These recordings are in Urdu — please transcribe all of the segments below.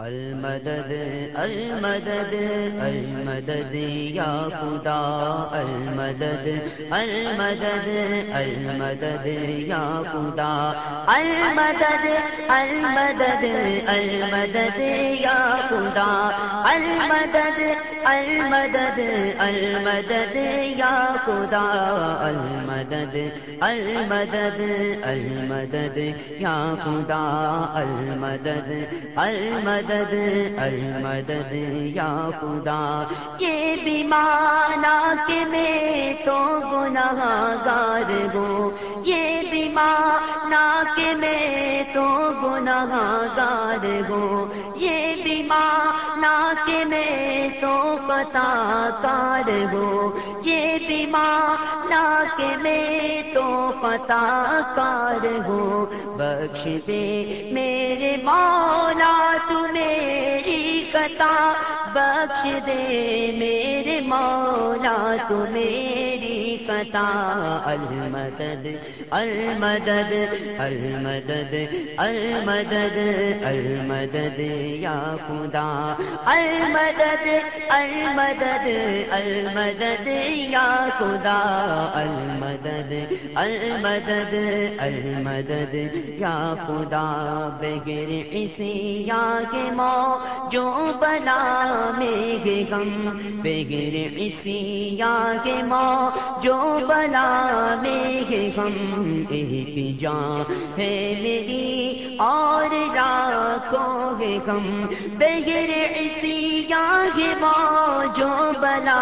المدد المدد المدد یا خدا، المدد المدد المدد یا خدا. المدد المدد المدد یا خدا. المدد المدد المدد یا خدا. المدد المدد المدد یا خدا. المدد المدد مدد، المدد یا خدا۔ یہ بھی مانا کہ میں تو گناہ گار ہوں۔ یہ بھی مانا کہ میں تو گناہ گار ہوں۔ یہ بھی مانا کہ میں تو پتا کار ہو۔ یہ بھی نہ کہ میں تو پتا کار ہو۔ بخش دے میرے مولا تو میری کتا بخش دے میرے مولا تو میری کتا المدد المدد المدد المدد المدد، یا خدا، المدد المدد المدد، یا خدا، المدد المدد المدد، یا خدا بغیر اسی یا کے ماں جو بلا میں غم بغیر اسی کے ماں جو بلا میں غم ایک جان ہے میری اور لاکھوں گے غم بغیر اسی کے ماں جو بلا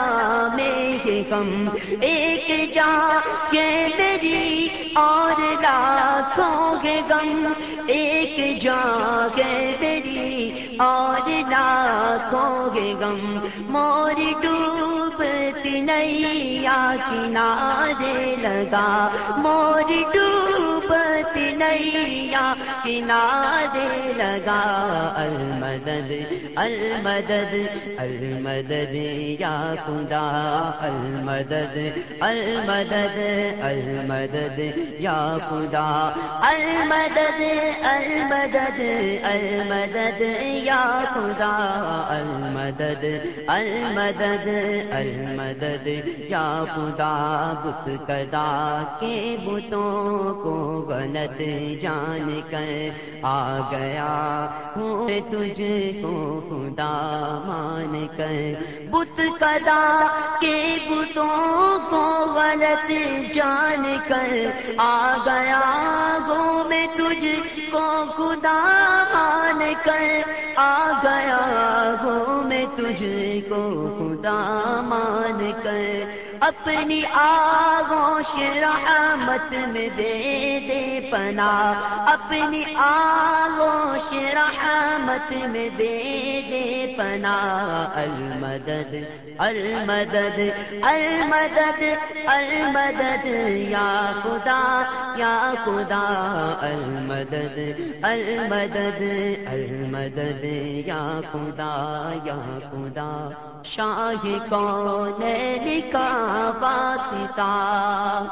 میں غم ایک جان ہے میری اور لاکھوں گے غم ایک جان ہے میری اور لاکھوں گے غم موری ڈوبتی نیا کنارے لگا مور ڈوبت نیا کنارے لگا المدد المدد المدد یا خدا، المدد المدد المدد یا خدا، المدد المدد المدد یا خدا، المدد المدد المدد یا خدا، بت کدا کے بتوں کو غلط جان کر آ گیا ہوں تجھ کو خدا مان کر۔ بت کدا کے بتوں کو غلط جان کر۔ آ گیا گو میں تجھ کو خدا مان کر۔ آ گیا گو میں تجھ کو خدا مان کر۔ اپنی آغوش رحمت میں دے دے پنا۔ اپنی آغوش رحمت میں دے دے پنا۔ المدد المدد المدد المدد۔ یا خدا یا خدا۔ المدد المدد المدد۔ یا خدا یا خدا۔ شاہ کون لکھا واسطہ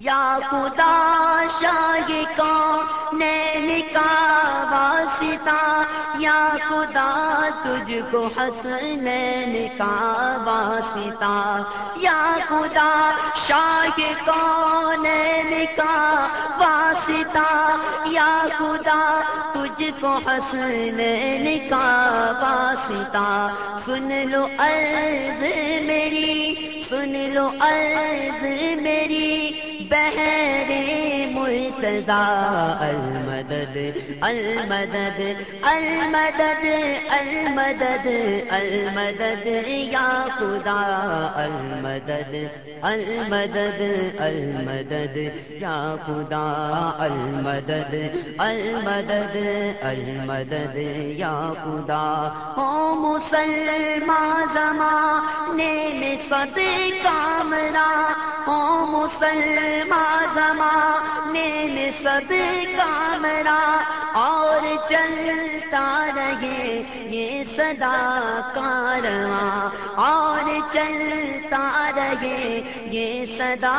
یا خدا شاہ کون لکھا واسطہ، یا خدا تجھ کو حسن کا واسطہ۔ یا خدا شاہ کون کا واسطہ، یا خدا تجھ کو حسن کا واسطہ۔ سن لو عرض میری سن لو عرض میری بہرے مرتضا المدد المدد المدد المدد المدد، یا خدا، المدد المدد المدد، یا خدا، المدد المدد المدد، یا خدا، ہو مسلمان زمانے میں سد کامرا ہو مسلمان زمانے میں سد کامرا اور چلتا رہے یہ صدا کارواں، اور چلتا رہے یہ صدا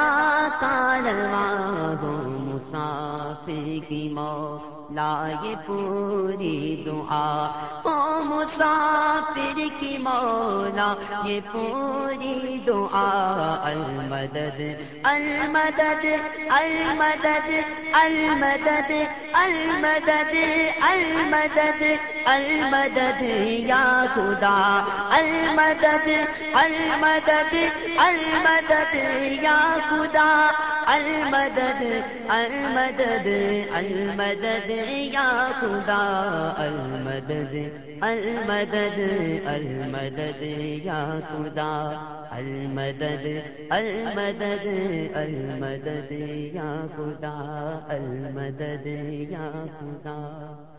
کارواں مسافر کی موت یہ پوری دعا۔ او مسافر کی مولا، یہ پوری دعا۔ المدد المدد المدد المدد المدد المدد المدد، یا خدا۔ المدد المدد المدد، یا خدا۔ المدد المدد المدد یا خدا. المدد المدد المدد یا خدا. المدد المدد المدد یا خدا. المدد یا خدا.